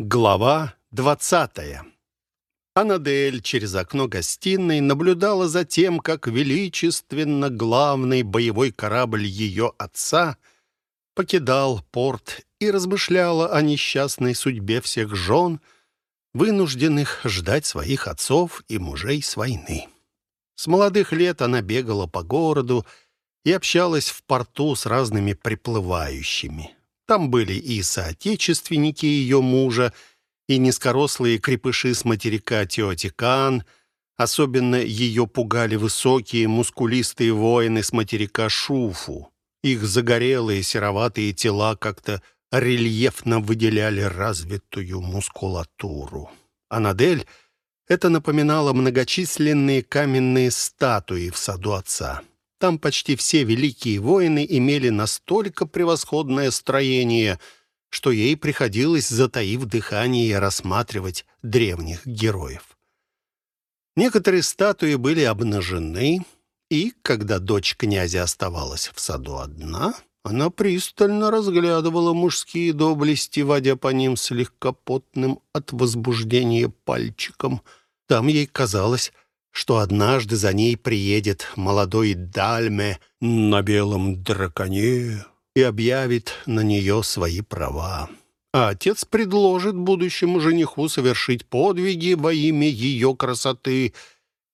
Глава двадцатая. Анадель через окно гостиной наблюдала за тем, как величественно главный боевой корабль ее отца покидал порт и размышляла о несчастной судьбе всех жен, вынужденных ждать своих отцов и мужей с войны. С молодых лет она бегала по городу и общалась в порту с разными приплывающими. Там были и соотечественники ее мужа, и низкорослые крепыши с материка Теотикан. Особенно ее пугали высокие, мускулистые воины с материка Шуфу. Их загорелые сероватые тела как-то рельефно выделяли развитую мускулатуру. Анадель это напоминало многочисленные каменные статуи в саду отца. Там почти все великие воины имели настолько превосходное строение, что ей приходилось, затаив дыхание, рассматривать древних героев. Некоторые статуи были обнажены, и, когда дочь князя оставалась в саду одна, она пристально разглядывала мужские доблести, водя по ним слегка потным от возбуждения пальчиком. Там ей казалось, что однажды за ней приедет молодой Дальме на белом драконе и объявит на нее свои права. А отец предложит будущему жениху совершить подвиги во имя ее красоты,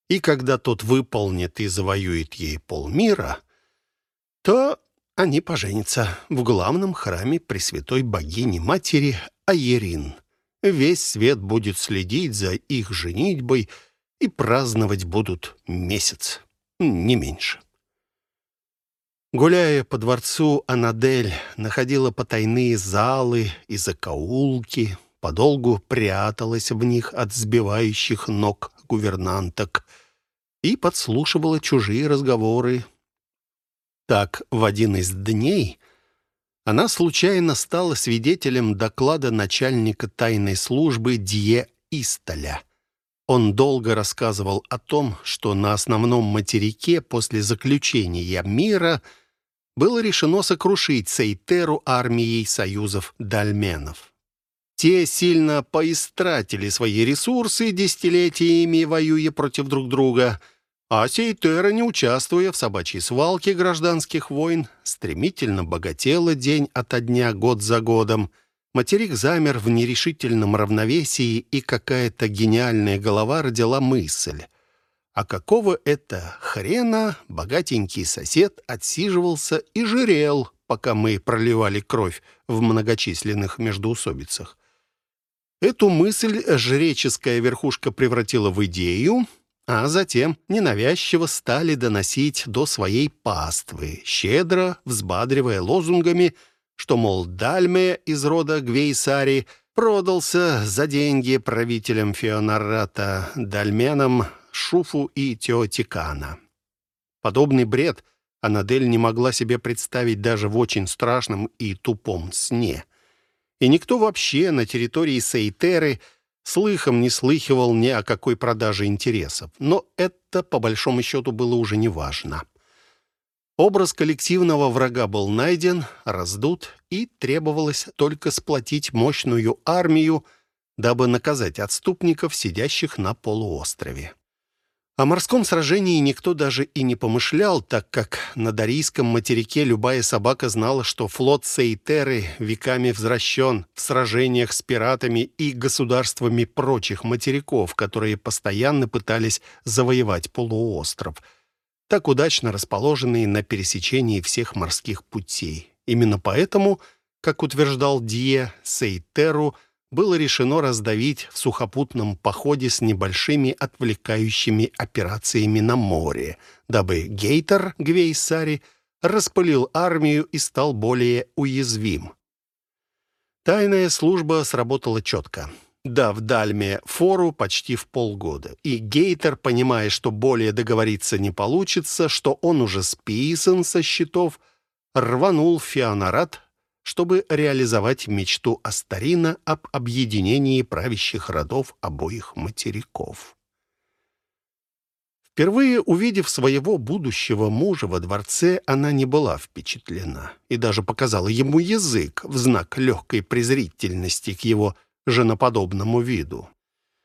и когда тот выполнит и завоюет ей полмира, то они поженятся в главном храме Пресвятой Богини-Матери Аерин. Весь свет будет следить за их женитьбой — и праздновать будут месяц, не меньше. Гуляя по дворцу, Анадель находила потайные залы и закоулки, подолгу пряталась в них от сбивающих ног гувернанток и подслушивала чужие разговоры. Так, в один из дней она случайно стала свидетелем доклада начальника тайной службы Дье Истоля — он долго рассказывал о том, что на основном материке после заключения мира было решено сокрушить Сейтеру армией союзов дальменов. Те сильно поистратили свои ресурсы, десятилетиями воюя против друг друга, а Сейтера, не участвуя в собачьей свалке гражданских войн, стремительно богатела день ото дня, год за годом – Материк замер в нерешительном равновесии, и какая-то гениальная голова родила мысль. А какого это хрена богатенький сосед отсиживался и жирел, пока мы проливали кровь в многочисленных междоусобицах? Эту мысль жреческая верхушка превратила в идею, а затем ненавязчиво стали доносить до своей паствы, щедро взбадривая лозунгами – что, мол, Дальме из рода Гвейсари продался за деньги правителям Феонарата, Дальменам, Шуфу и Теотикана. Подобный бред Анадель не могла себе представить даже в очень страшном и тупом сне. И никто вообще на территории Сейтеры слыхом не слыхивал ни о какой продаже интересов. Но это, по большому счету, было уже неважно. Образ коллективного врага был найден, раздут, и требовалось только сплотить мощную армию, дабы наказать отступников, сидящих на полуострове. О морском сражении никто даже и не помышлял, так как на Дарийском материке любая собака знала, что флот Сейтеры веками возвращен в сражениях с пиратами и государствами прочих материков, которые постоянно пытались завоевать полуостров – так удачно расположенные на пересечении всех морских путей. Именно поэтому, как утверждал Дие Сейтеру, было решено раздавить в сухопутном походе с небольшими отвлекающими операциями на море, дабы Гейтер Гвейсари распылил армию и стал более уязвим. Тайная служба сработала четко дав Дальме фору почти в полгода. И Гейтер, понимая, что более договориться не получится, что он уже списан со счетов, рванул в Феонарат, чтобы реализовать мечту Астарина об объединении правящих родов обоих материков. Впервые увидев своего будущего мужа во дворце, она не была впечатлена и даже показала ему язык в знак легкой презрительности к его женоподобному виду.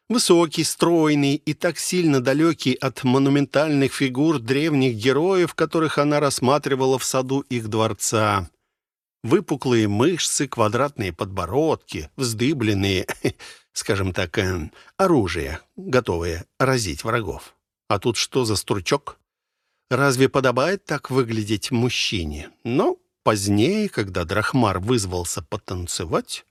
Высокий, стройный и так сильно далекий от монументальных фигур древних героев, которых она рассматривала в саду их дворца. Выпуклые мышцы, квадратные подбородки, вздыбленные, скажем так, э, оружие, готовое разить врагов. А тут что за стручок? Разве подобает так выглядеть мужчине? Но позднее, когда Драхмар вызвался потанцевать,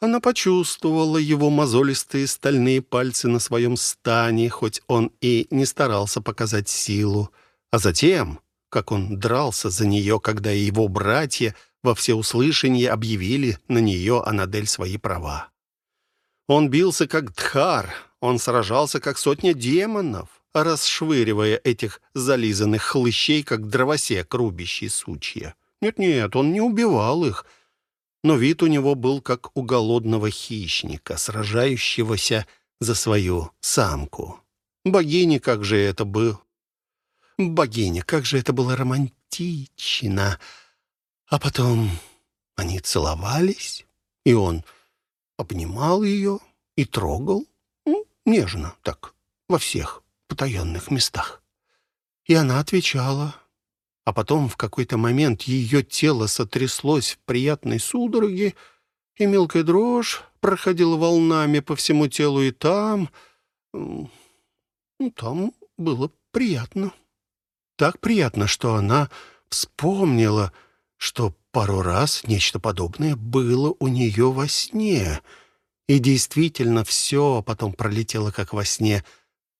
она почувствовала его мозолистые стальные пальцы на своем стане, хоть он и не старался показать силу. А затем, как он дрался за нее, когда его братья во всеуслышание объявили на нее, Анадель, свои права. Он бился, как Дхар, он сражался, как сотня демонов, расшвыривая этих зализанных хлыщей, как дровосек, рубящий сучья. Нет-нет, он не убивал их — но вид у него был как у голодного хищника, сражающегося за свою самку. Богиня, как же это был... Богиня, как же это было романтично. А потом они целовались, и он обнимал ее и трогал, ну, нежно так, во всех потаенных местах. И она отвечала — а потом в какой-то момент ее тело сотряслось в приятной судороге, и мелкая дрожь проходила волнами по всему телу, и там... Ну, там было приятно. Так приятно, что она вспомнила, что пару раз нечто подобное было у нее во сне. И действительно все потом пролетело как во сне,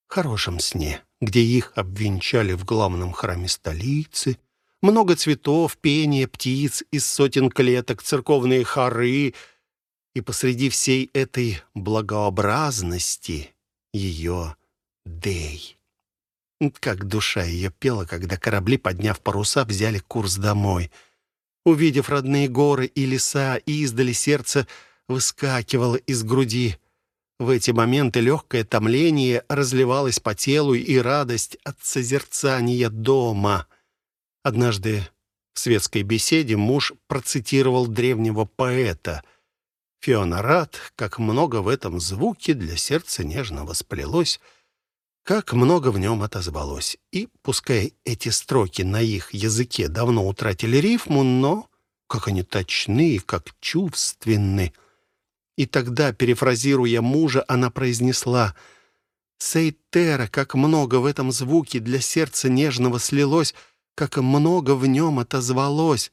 хорошем сне где их обвенчали в главном храме столицы, много цветов, пение птиц из сотен клеток, церковные хоры, и посреди всей этой благообразности ее Дей. Как душа ее пела, когда корабли, подняв паруса, взяли курс домой. Увидев родные горы и леса, издали сердце выскакивало из груди — в эти моменты легкое томление разливалось по телу и радость от созерцания дома. Однажды в светской беседе муж процитировал древнего поэта. Фиона рад, как много в этом звуке для сердца нежно восплелось, как много в нем отозвалось. И, пускай эти строки на их языке давно утратили рифму, но как они точны, как чувственны — и тогда, перефразируя мужа, она произнесла «Сейтера, как много в этом звуке для сердца нежного слилось, как много в нем отозвалось».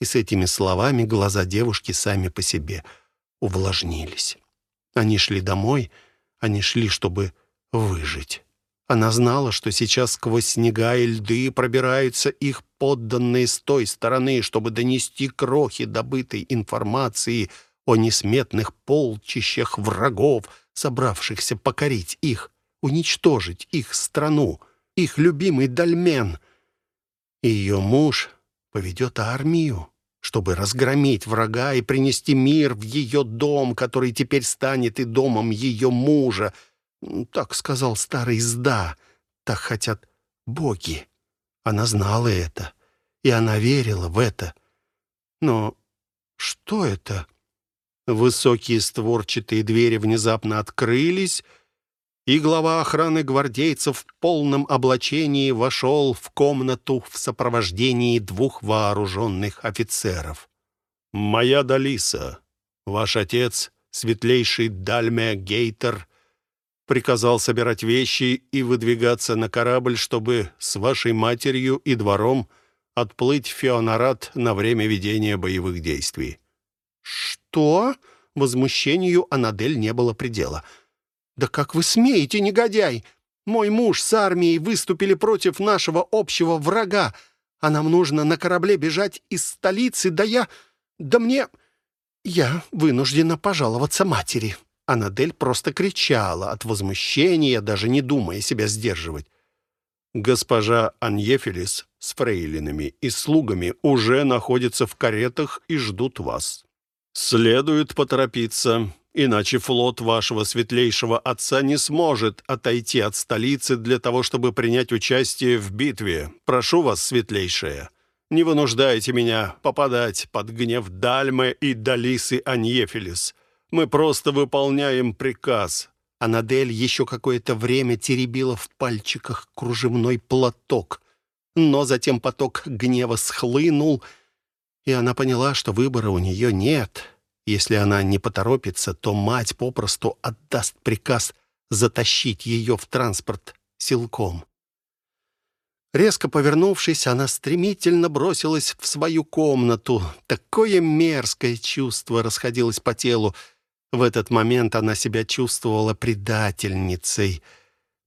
И с этими словами глаза девушки сами по себе увлажнились. Они шли домой, они шли, чтобы выжить. Она знала, что сейчас сквозь снега и льды пробираются их подданные с той стороны, чтобы донести крохи добытой информации о несметных полчищах врагов, собравшихся покорить их, уничтожить их страну, их любимый дольмен. И ее муж поведет армию, чтобы разгромить врага и принести мир в ее дом, который теперь станет и домом ее мужа. Так сказал старый Зда, так хотят боги. Она знала это, и она верила в это. Но что это? Высокие створчатые двери внезапно открылись, и глава охраны гвардейцев в полном облачении вошел в комнату в сопровождении двух вооруженных офицеров. «Моя Далиса, ваш отец, светлейший Дальме Гейтер, приказал собирать вещи и выдвигаться на корабль, чтобы с вашей матерью и двором отплыть в Феонарат на время ведения боевых действий. «Что?» Возмущению Анадель не было предела. «Да как вы смеете, негодяй! Мой муж с армией выступили против нашего общего врага, а нам нужно на корабле бежать из столицы, да я... да мне... я вынуждена пожаловаться матери». Анадель просто кричала от возмущения, даже не думая себя сдерживать. Госпожа Аньефелис с фрейлинами и слугами уже находятся в каретах и ждут вас. «Следует поторопиться, иначе флот вашего светлейшего отца не сможет отойти от столицы для того, чтобы принять участие в битве. Прошу вас, светлейшая, не вынуждайте меня попадать под гнев Дальмы и Далисы Аньефилис. Мы просто выполняем приказ». Анадель еще какое-то время теребила в пальчиках кружевной платок. Но затем поток гнева схлынул, и она поняла, что выбора у нее нет. Если она не поторопится, то мать попросту отдаст приказ затащить ее в транспорт силком. Резко повернувшись, она стремительно бросилась в свою комнату. Такое мерзкое чувство расходилось по телу. В этот момент она себя чувствовала предательницей.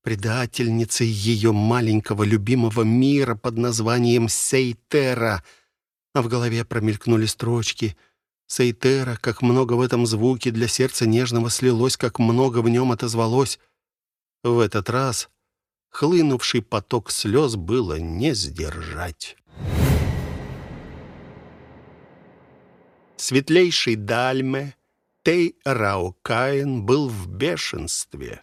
Предательницей ее маленького любимого мира под названием Сейтера. А в голове промелькнули строчки — Сейтера, как много в этом звуке для сердца нежного слилось, как много в нем отозвалось. В этот раз хлынувший поток слез было не сдержать. Светлейший Дальме, Тей Раукаин, был в бешенстве.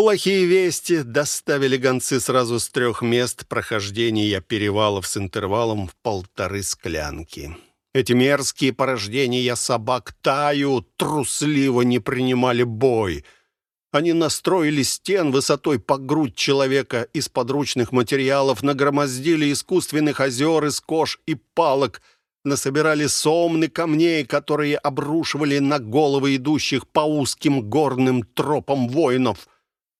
Плохие вести доставили гонцы сразу с трех мест прохождения перевалов с интервалом в полторы склянки. Эти мерзкие порождения собак тают, трусливо не принимали бой. Они настроили стен высотой по грудь человека из подручных материалов, нагромоздили искусственных озер из кож и палок, насобирали сомны камней, которые обрушивали на головы идущих по узким горным тропам воинов.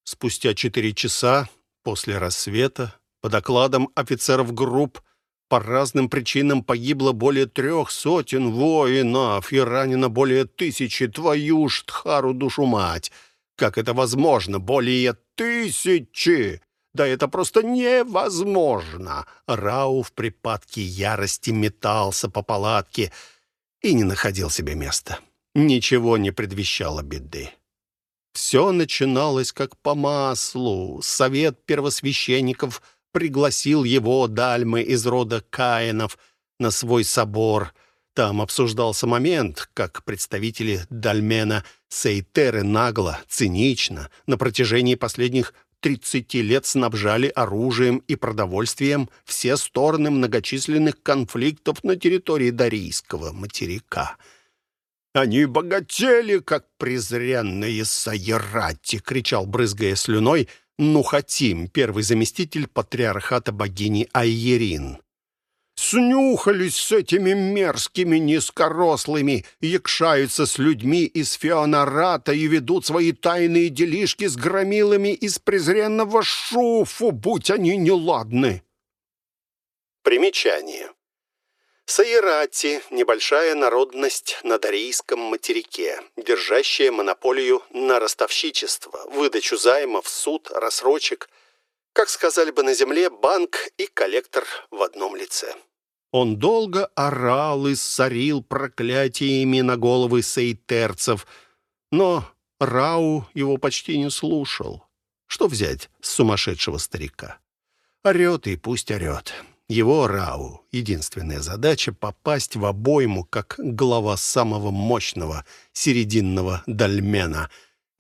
Спустя четыре часа после рассвета, по докладам офицеров групп, по разным причинам погибло более трех сотен воинов и ранено более тысячи. Твою ж тхару душу мать! Как это возможно? Более тысячи! Да это просто невозможно!» Рау в припадке ярости метался по палатке и не находил себе места. Ничего не предвещало беды. Все начиналось как по маслу. Совет первосвященников — пригласил его, Дальмы из рода Каинов, на свой собор. Там обсуждался момент, как представители Дальмена Сейтеры нагло, цинично, на протяжении последних 30 лет снабжали оружием и продовольствием все стороны многочисленных конфликтов на территории Дарийского материка. «Они богатели, как презренные сайрати!» — кричал, брызгая слюной, Нухатим, первый заместитель патриархата богини Айерин. «Снюхались с этими мерзкими низкорослыми, якшаются с людьми из Феонарата и ведут свои тайные делишки с громилами из презренного шуфу, будь они неладны!» Примечание. Саирати – небольшая народность на Дарийском материке, держащая монополию на ростовщичество, выдачу займов, суд, рассрочек, как сказали бы на земле, банк и коллектор в одном лице. Он долго орал и сорил проклятиями на головы сейтерцев, но Рау его почти не слушал. Что взять с сумасшедшего старика? Орет и пусть орет. Его Рау единственная задача — попасть в обойму, как глава самого мощного серединного дольмена,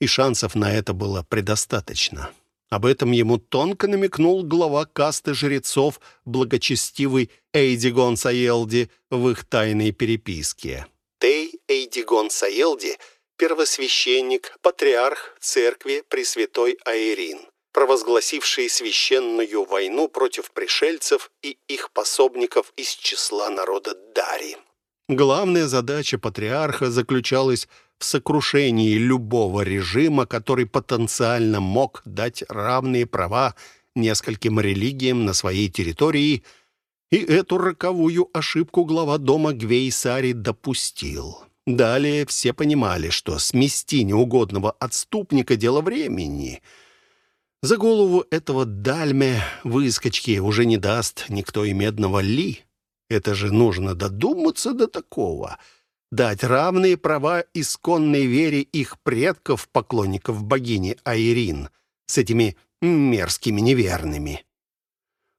и шансов на это было предостаточно. Об этом ему тонко намекнул глава касты жрецов, благочестивый Эйдигон Саелди в их тайной переписке. Тей Эйдигон Саелди — первосвященник, патриарх церкви Пресвятой Айрин провозгласившие священную войну против пришельцев и их пособников из числа народа Дари. Главная задача патриарха заключалась в сокрушении любого режима, который потенциально мог дать равные права нескольким религиям на своей территории, и эту роковую ошибку глава дома Гвейсари допустил. Далее все понимали, что смести неугодного отступника – дело времени – за голову этого дальме выскочки уже не даст никто и медного ли. Это же нужно додуматься до такого. Дать равные права исконной вере их предков, поклонников богини Айрин, с этими мерзкими неверными.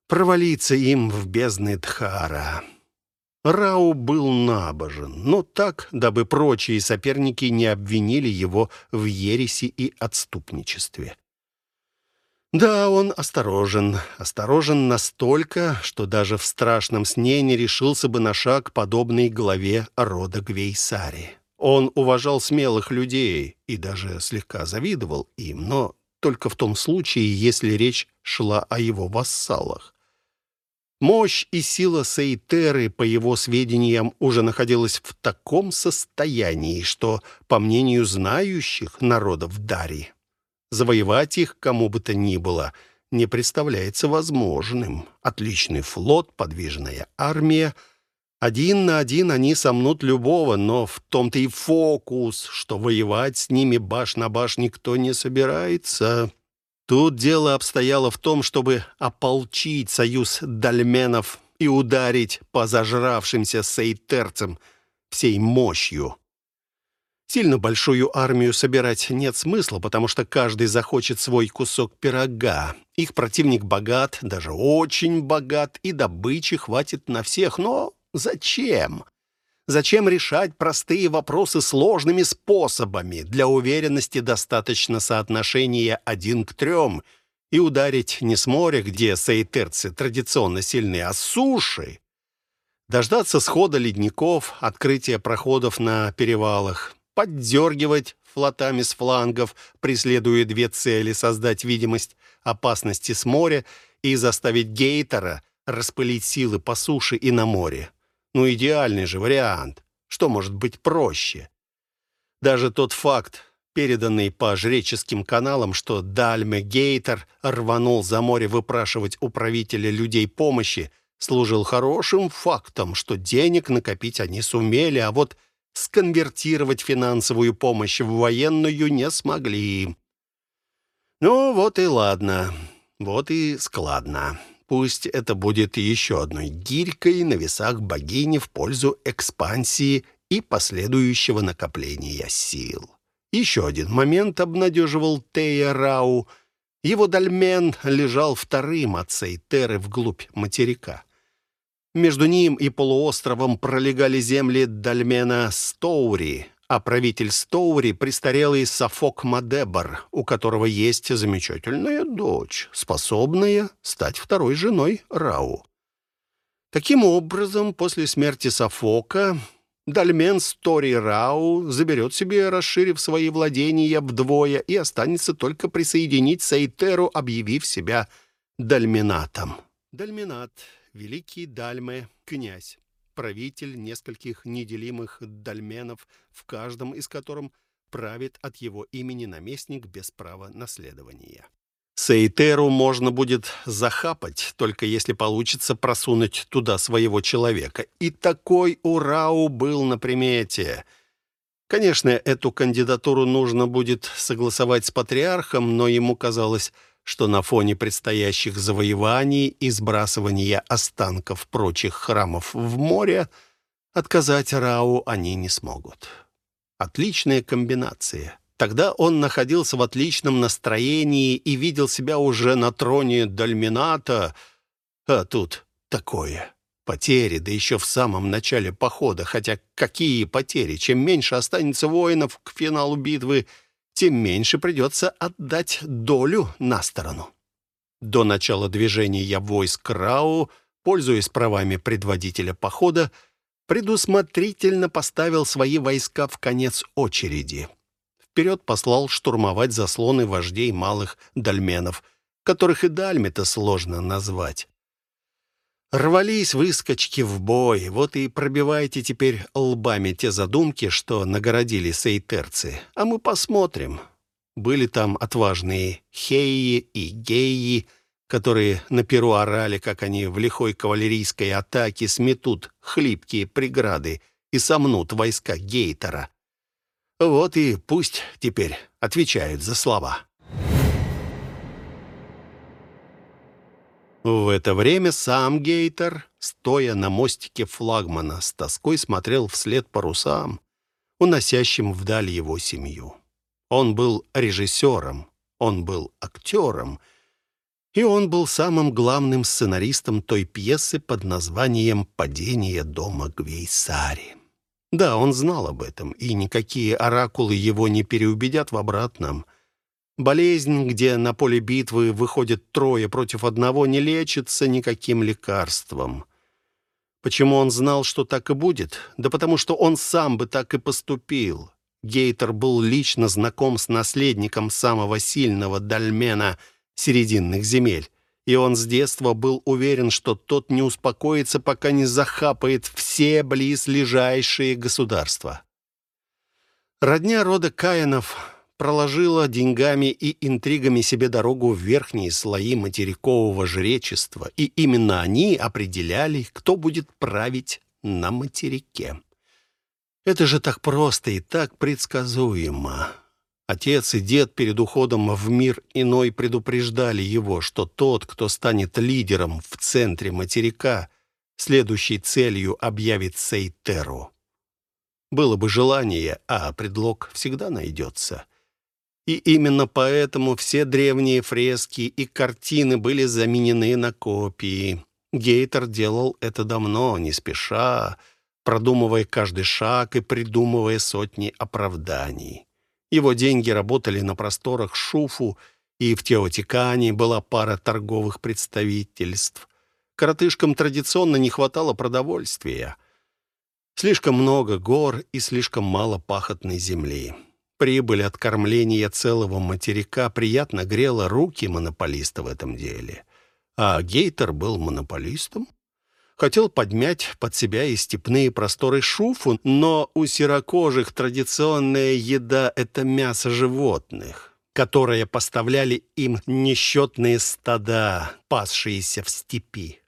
Провалиться им в бездны Дхара. Рау был набожен, но так, дабы прочие соперники не обвинили его в ереси и отступничестве. Да, он осторожен. Осторожен настолько, что даже в страшном сне не решился бы на шаг, подобный главе рода Гвейсари. Он уважал смелых людей и даже слегка завидовал им, но только в том случае, если речь шла о его вассалах. Мощь и сила Сейтеры, по его сведениям, уже находилась в таком состоянии, что, по мнению знающих народов Дари, завоевать их кому бы то ни было не представляется возможным. Отличный флот, подвижная армия. Один на один они сомнут любого, но в том-то и фокус, что воевать с ними баш на баш никто не собирается. Тут дело обстояло в том, чтобы ополчить союз дальменов и ударить по зажравшимся сейтерцам всей мощью. Сильно большую армию собирать нет смысла, потому что каждый захочет свой кусок пирога. Их противник богат, даже очень богат, и добычи хватит на всех. Но зачем? Зачем решать простые вопросы сложными способами? Для уверенности достаточно соотношения один к трем и ударить не с моря, где сейтерцы традиционно сильны, а с суши. Дождаться схода ледников, открытия проходов на перевалах, поддергивать флотами с флангов, преследуя две цели — создать видимость опасности с моря и заставить Гейтера распылить силы по суше и на море. Ну, идеальный же вариант. Что может быть проще? Даже тот факт, переданный по жреческим каналам, что Дальме Гейтер рванул за море выпрашивать у правителя людей помощи, служил хорошим фактом, что денег накопить они сумели, а вот сконвертировать финансовую помощь в военную не смогли. Ну, вот и ладно. Вот и складно. Пусть это будет еще одной гирькой на весах богини в пользу экспансии и последующего накопления сил. Еще один момент обнадеживал Тея Рау. Его дольмен лежал вторым от Сейтеры вглубь материка. Между ним и полуостровом пролегали земли дольмена Стоури, а правитель Стоури — престарелый Сафок Мадебар, у которого есть замечательная дочь, способная стать второй женой Рау. Таким образом, после смерти Сафока Дальмен Стори Рау заберет себе, расширив свои владения вдвое, и останется только присоединить Сейтеру, объявив себя Дальменатом. Дальменат — великий Дальме, князь правитель нескольких неделимых дольменов, в каждом из которых правит от его имени наместник без права наследования. Сейтеру можно будет захапать, только если получится просунуть туда своего человека. И такой Урау был на примете. Конечно, эту кандидатуру нужно будет согласовать с патриархом, но ему казалось, что на фоне предстоящих завоеваний и сбрасывания останков прочих храмов в море отказать Рау они не смогут. Отличная комбинация. Тогда он находился в отличном настроении и видел себя уже на троне Дальмината, а тут такое. Потери, да еще в самом начале похода, хотя какие потери? Чем меньше останется воинов к финалу битвы, тем меньше придется отдать долю на сторону. До начала движения войск Рау, пользуясь правами предводителя похода, предусмотрительно поставил свои войска в конец очереди. Вперед послал штурмовать заслоны вождей малых дольменов, которых и дальме-то сложно назвать. Рвались выскочки в бой, вот и пробивайте теперь лбами те задумки, что нагородили сейтерцы. А мы посмотрим. Были там отважные хеи и геи, которые на перу орали, как они в лихой кавалерийской атаке сметут хлипкие преграды и сомнут войска Гейтера. Вот и пусть теперь отвечают за слова. В это время сам Гейтер, стоя на мостике флагмана, с тоской смотрел вслед парусам, уносящим вдаль его семью. Он был режиссером, он был актером, и он был самым главным сценаристом той пьесы под названием «Падение дома Гвейсари». Да, он знал об этом, и никакие оракулы его не переубедят в обратном – Болезнь, где на поле битвы выходят трое против одного, не лечится никаким лекарством. Почему он знал, что так и будет? Да потому что он сам бы так и поступил. Гейтер был лично знаком с наследником самого сильного дольмена серединных земель, и он с детства был уверен, что тот не успокоится, пока не захапает все близлежащие государства. Родня рода Каинов проложила деньгами и интригами себе дорогу в верхние слои материкового жречества, и именно они определяли, кто будет править на материке. Это же так просто и так предсказуемо. Отец и дед перед уходом в мир иной предупреждали его, что тот, кто станет лидером в центре материка, следующей целью объявит Сейтеру. Было бы желание, а предлог всегда найдется. И именно поэтому все древние фрески и картины были заменены на копии. Гейтер делал это давно, не спеша, продумывая каждый шаг и придумывая сотни оправданий. Его деньги работали на просторах Шуфу, и в Теотикане была пара торговых представительств. Коротышкам традиционно не хватало продовольствия. Слишком много гор и слишком мало пахотной земли. Прибыль от кормления целого материка приятно грела руки монополиста в этом деле. А Гейтер был монополистом. Хотел подмять под себя и степные просторы шуфу, но у серокожих традиционная еда — это мясо животных, которое поставляли им несчетные стада, пасшиеся в степи.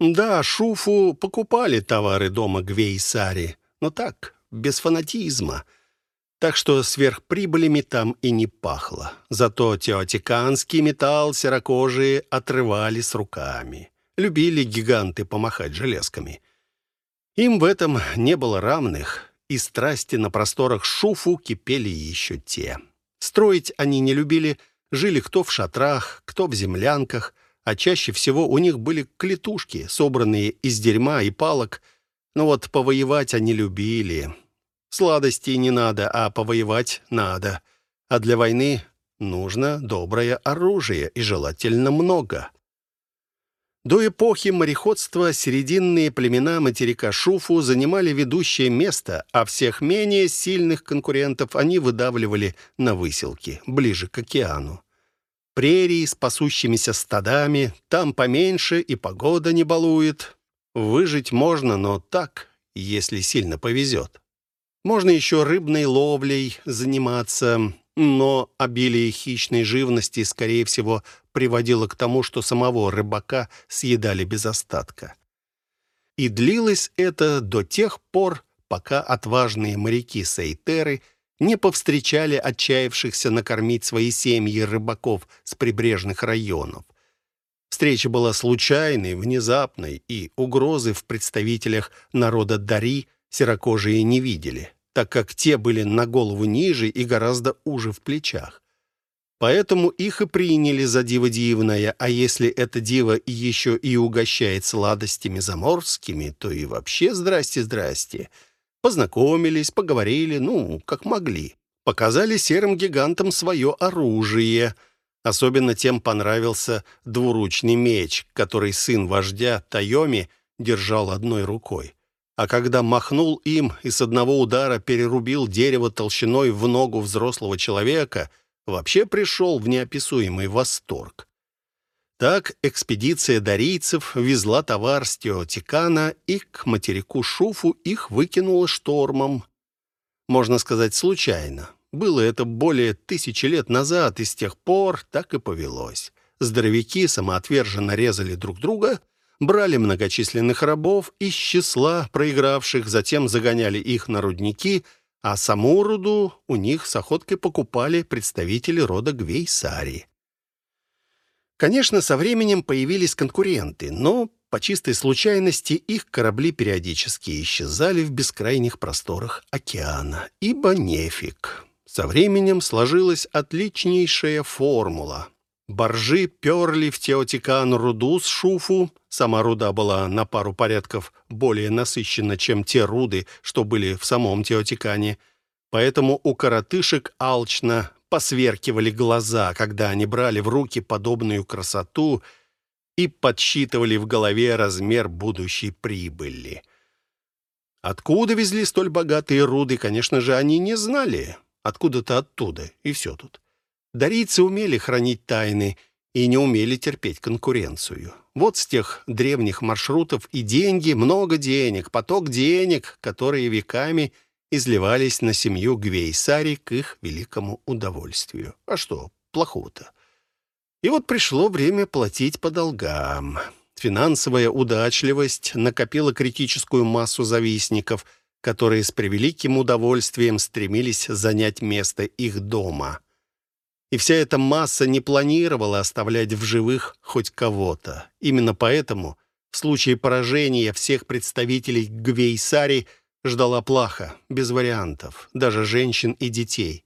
Да, шуфу покупали товары дома Гвейсари, но так, без фанатизма — так что сверхприбылями там и не пахло. Зато теотиканский металл серокожие отрывали с руками. Любили гиганты помахать железками. Им в этом не было равных, и страсти на просторах Шуфу кипели еще те. Строить они не любили, жили кто в шатрах, кто в землянках, а чаще всего у них были клетушки, собранные из дерьма и палок. Но вот повоевать они любили, Сладостей не надо, а повоевать надо. А для войны нужно доброе оружие, и желательно много. До эпохи мореходства серединные племена материка Шуфу занимали ведущее место, а всех менее сильных конкурентов они выдавливали на выселки, ближе к океану. Прерии с пасущимися стадами, там поменьше и погода не балует. Выжить можно, но так, если сильно повезет. Можно еще рыбной ловлей заниматься, но обилие хищной живности, скорее всего, приводило к тому, что самого рыбака съедали без остатка. И длилось это до тех пор, пока отважные моряки Сейтеры не повстречали отчаявшихся накормить свои семьи рыбаков с прибрежных районов. Встреча была случайной, внезапной, и угрозы в представителях народа Дари серокожие не видели, так как те были на голову ниже и гораздо уже в плечах. Поэтому их и приняли за диво дивное, а если это диво еще и угощает сладостями заморскими, то и вообще здрасте-здрасте. Познакомились, поговорили, ну, как могли. Показали серым гигантам свое оружие. Особенно тем понравился двуручный меч, который сын вождя Тайоми держал одной рукой а когда махнул им и с одного удара перерубил дерево толщиной в ногу взрослого человека, вообще пришел в неописуемый восторг. Так экспедиция дарийцев везла товар с Теотикана и к материку Шуфу их выкинула штормом. Можно сказать, случайно. Было это более тысячи лет назад, и с тех пор так и повелось. Здоровяки самоотверженно резали друг друга — брали многочисленных рабов из числа проигравших, затем загоняли их на рудники, а саму руду у них с охоткой покупали представители рода Гвейсари. Конечно, со временем появились конкуренты, но по чистой случайности их корабли периодически исчезали в бескрайних просторах океана, ибо нефиг. Со временем сложилась отличнейшая формула. Боржи перли в Теотикан руду с шуфу. Сама руда была на пару порядков более насыщена, чем те руды, что были в самом Теотикане. Поэтому у коротышек алчно посверкивали глаза, когда они брали в руки подобную красоту и подсчитывали в голове размер будущей прибыли. Откуда везли столь богатые руды, конечно же, они не знали. Откуда-то оттуда, и все тут. Дарийцы умели хранить тайны и не умели терпеть конкуренцию. Вот с тех древних маршрутов и деньги, много денег, поток денег, которые веками изливались на семью Гвейсари к их великому удовольствию. А что плохого-то? И вот пришло время платить по долгам. Финансовая удачливость накопила критическую массу завистников, которые с превеликим удовольствием стремились занять место их дома. И вся эта масса не планировала оставлять в живых хоть кого-то. Именно поэтому в случае поражения всех представителей Гвейсари ждала плаха, без вариантов, даже женщин и детей.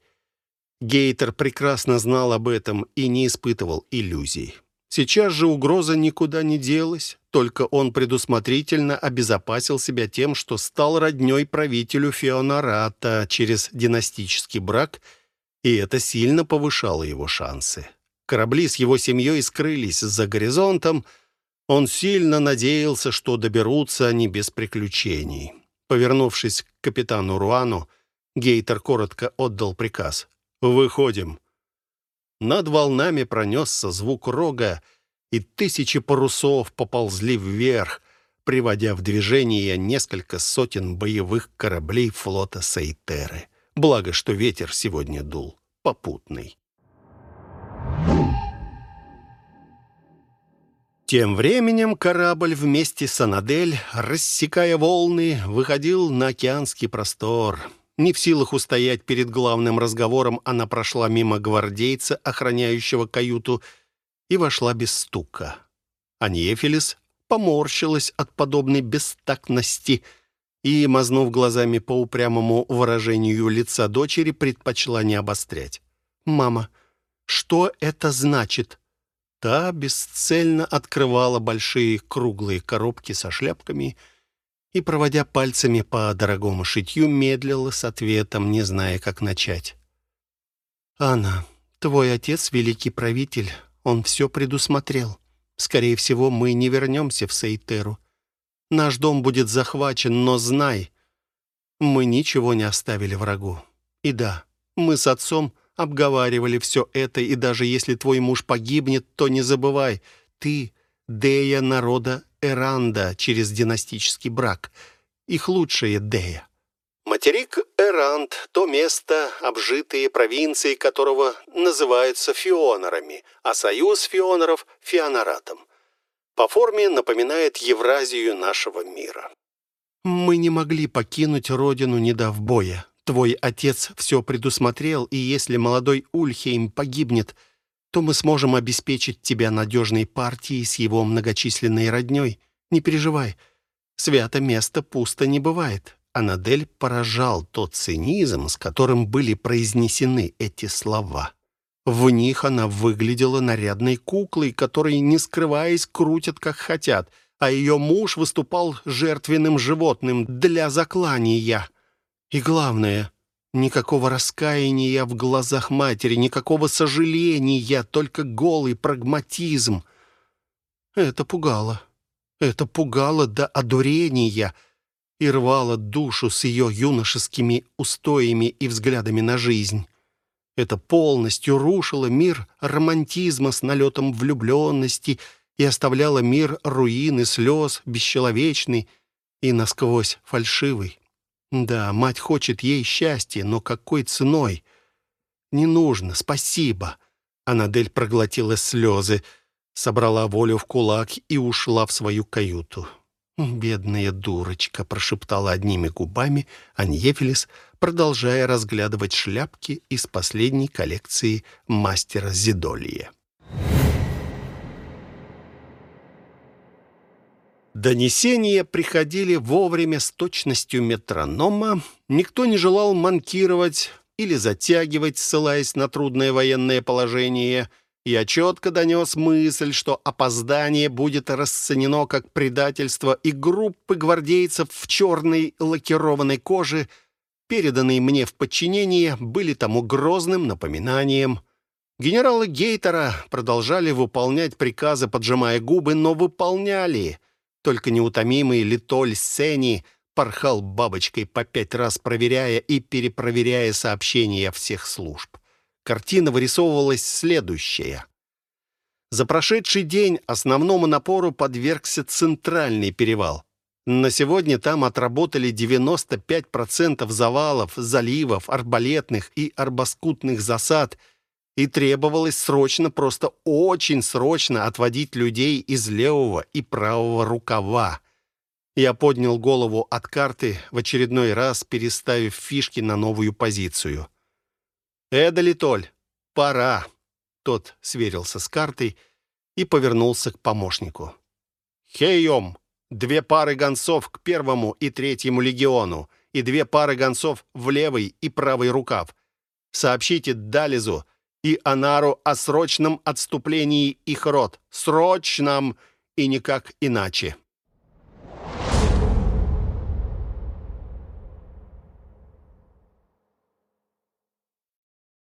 Гейтер прекрасно знал об этом и не испытывал иллюзий. Сейчас же угроза никуда не делась, только он предусмотрительно обезопасил себя тем, что стал роднёй правителю Феонарата через династический брак, и это сильно повышало его шансы. Корабли с его семьей скрылись за горизонтом, он сильно надеялся, что доберутся они без приключений. Повернувшись к капитану Руану, Гейтер коротко отдал приказ. Выходим. Над волнами пронесся звук рога, и тысячи парусов поползли вверх, приводя в движение несколько сотен боевых кораблей флота Сейтеры. Благо, что ветер сегодня дул попутный. Тем временем корабль вместе с Анадель, рассекая волны, выходил на океанский простор. Не в силах устоять перед главным разговором, она прошла мимо гвардейца, охраняющего каюту, и вошла без стука. Аньефелис поморщилась от подобной бестактности и, мазнув глазами по упрямому выражению лица дочери, предпочла не обострять. «Мама, что это значит?» Та бесцельно открывала большие круглые коробки со шляпками и, проводя пальцами по дорогому шитью, медлила с ответом, не зная, как начать. «Анна, твой отец — великий правитель, он все предусмотрел. Скорее всего, мы не вернемся в Сейтеру. Наш дом будет захвачен, но знай, мы ничего не оставили врагу. И да, мы с отцом обговаривали все это, и даже если твой муж погибнет, то не забывай, ты — Дея народа Эранда через династический брак. Их лучшая Дея. Материк Эранд — то место, обжитые провинции которого называются фионорами, а союз фионоров — фионоратом. По форме напоминает Евразию нашего мира. Мы не могли покинуть родину, не дав боя. Твой отец все предусмотрел, и если молодой Ульхейм погибнет — то мы сможем обеспечить тебя надежной партией с его многочисленной родней. Не переживай, свято место пусто не бывает». Анадель поражал тот цинизм, с которым были произнесены эти слова. В них она выглядела нарядной куклой, которой, не скрываясь, крутят, как хотят, а ее муж выступал жертвенным животным для заклания. И главное, Никакого раскаяния в глазах матери, никакого сожаления, только голый прагматизм. Это пугало. Это пугало до одурения и рвало душу с ее юношескими устоями и взглядами на жизнь. Это полностью рушило мир романтизма с налетом влюбленности и оставляло мир руины, слез, бесчеловечный и насквозь фальшивый. Да, мать хочет ей счастья, но какой ценой? Не нужно, спасибо. Анадель проглотила слезы, собрала волю в кулак и ушла в свою каюту. «Бедная дурочка», — прошептала одними губами Аньефелис, продолжая разглядывать шляпки из последней коллекции мастера Зидолия. Донесения приходили вовремя с точностью метронома. Никто не желал манкировать или затягивать, ссылаясь на трудное военное положение. Я четко донес мысль, что опоздание будет расценено как предательство, и группы гвардейцев в черной лакированной коже, переданные мне в подчинение, были тому грозным напоминанием. Генералы Гейтера продолжали выполнять приказы, поджимая губы, но выполняли. Только неутомимый Литоль Сени порхал бабочкой по пять раз, проверяя и перепроверяя сообщения всех служб. Картина вырисовывалась следующая. За прошедший день основному напору подвергся центральный перевал. На сегодня там отработали 95% завалов, заливов, арбалетных и арбаскутных засад, и требовалось срочно, просто очень срочно отводить людей из левого и правого рукава. Я поднял голову от карты, в очередной раз переставив фишки на новую позицию. «Эда, Литоль, пора!» Тот сверился с картой и повернулся к помощнику. «Хейом!» Две пары гонцов к первому и третьему легиону и две пары гонцов в левый и правый рукав. Сообщите Дализу и Анару о срочном отступлении их рот. Срочном и никак иначе.